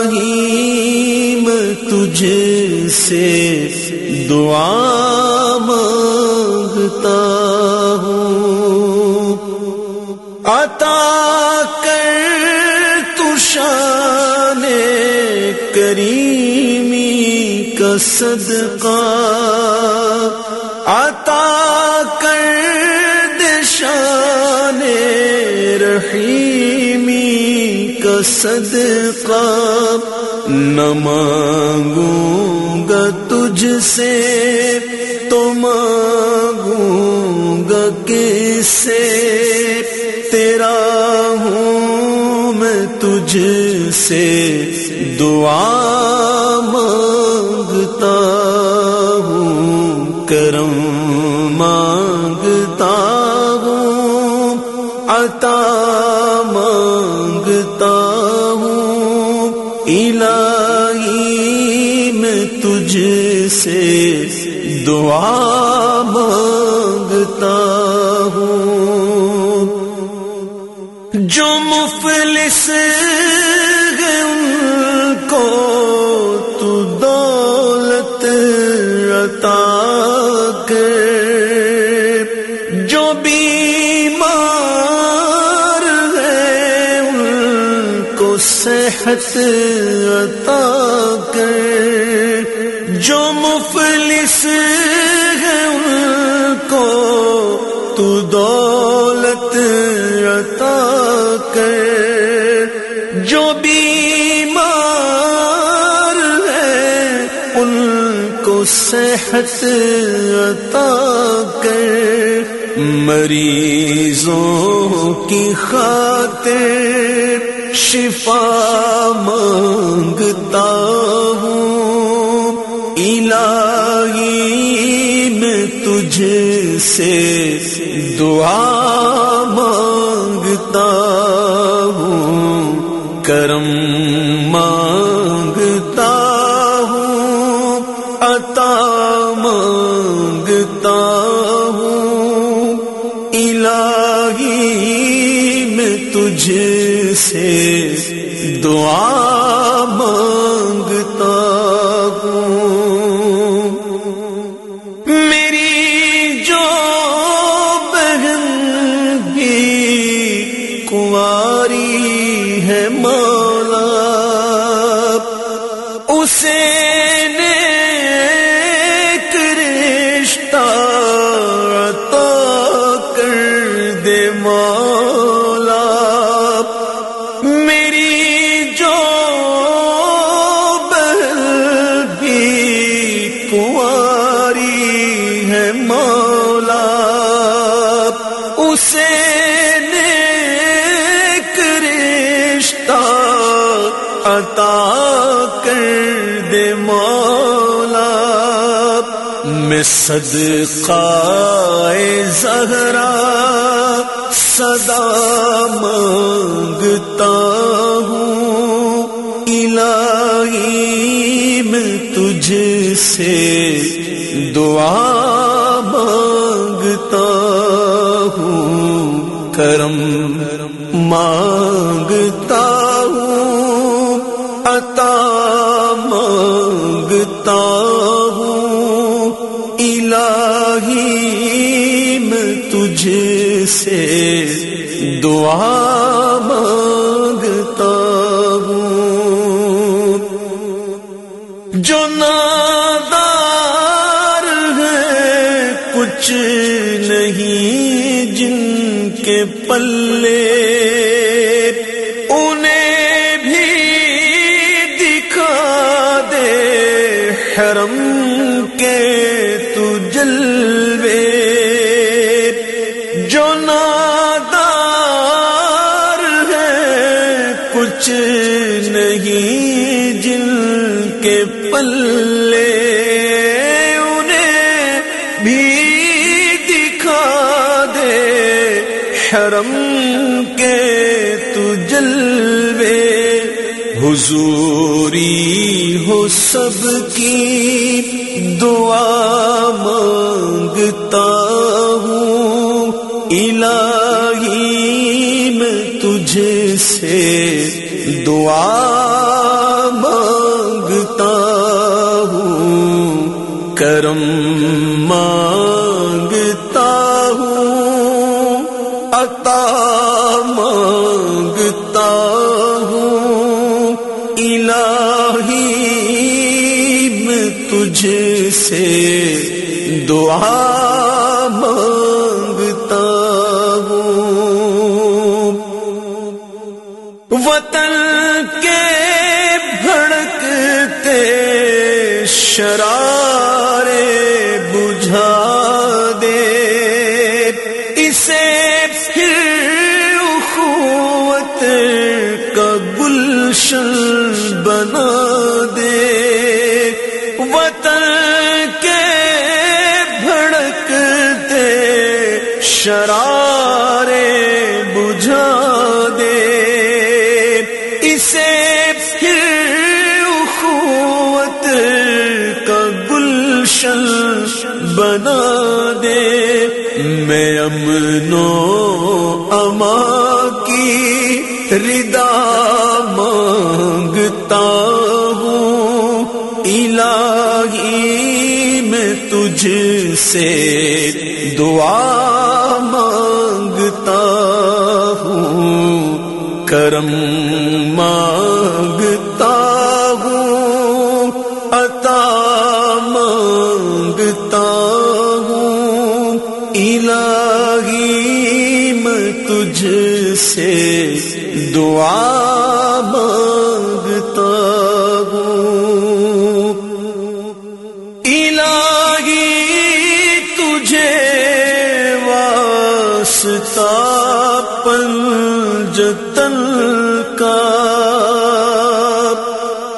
الہی میں تجھ سے دعا مانگتا ہوں۔ عطا کر تو شان کریمی کا صدقہ۔ عطا کا صدقہ نہ مانگوں گا تجھ سے تو مانگوں گا کس سے؟ تیرا ہوں میں تجھ سے دعا مانگتا ہوں، کرم مانگتا ہوں، عطا دعا مانگتا ہوں۔ جو مفلس ان کو تو دولت عطا کر جو بیمار ہے ان کو صحت عطا کر جو مفلس صحت عطا کر مریضوں کی خاطر شفا مانگتا ہوں۔ الہی میں تجھ سے دعا مانگتا ہوں۔ کرم مانگتا سے دعا مانگتا ہوں۔ میری جو بہن بھی کنواری ہے مولا اسے اسے نیک رشتہ عطا کر دے مولا۔ میں صدقہ زہرا صدا مانگتا ہوں۔ الہی میں تجھ سے دعا کرم مانگتا ہوں، عطا مانگتا ہوں، الہی میں تجھ سے دعا مانگتا ہوں۔ جو نادار ہے، کچھ کے پلے انہیں بھی دکھا دے حرم کے تو جلوے جو نادار ہے، کچھ نہیں جن کے پلے جلوے حضوری ہو سب کی دعا مانگتا ہوں۔ الہی میں تجھ سے دعا مانگتا ہوں۔ کرم مانگتا ابراہیم تجھ سے دعا مانگتا ہوں۔ وطن کے بھڑکتے شراب شرارے بجھا دے۔ اسے پھر اخوت کا گلشن بنا دے۔ میں امن و اما کی ردا سے دعا مانگتا ہوں، کرم مانگتا ہوں، عطا مانگتا ہوں۔ الہی میں تجھ سے دعا مانگتا پنجتن کا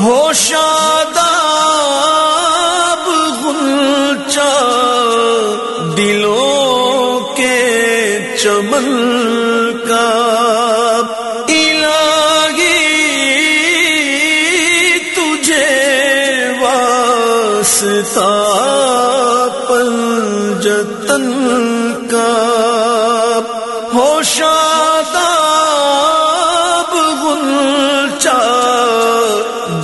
ہو شاداب غنچہ دلوں کے چمن کا الہی تجھے واسطہ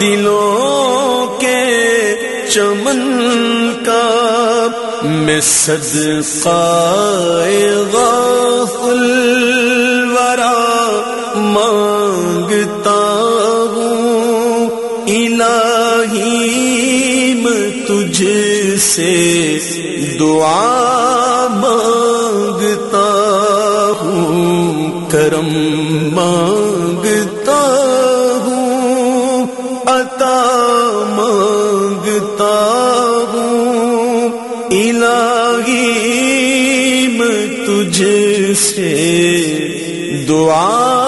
دلوں کے چمن کا میں صدقہ غافل ورا مانگتا ہوں۔ الہی میں تجھ سے دعا مانگتا ہوں۔ کرم مانگتا مانگتا ہوں۔ الہی میں تجھ سے دعا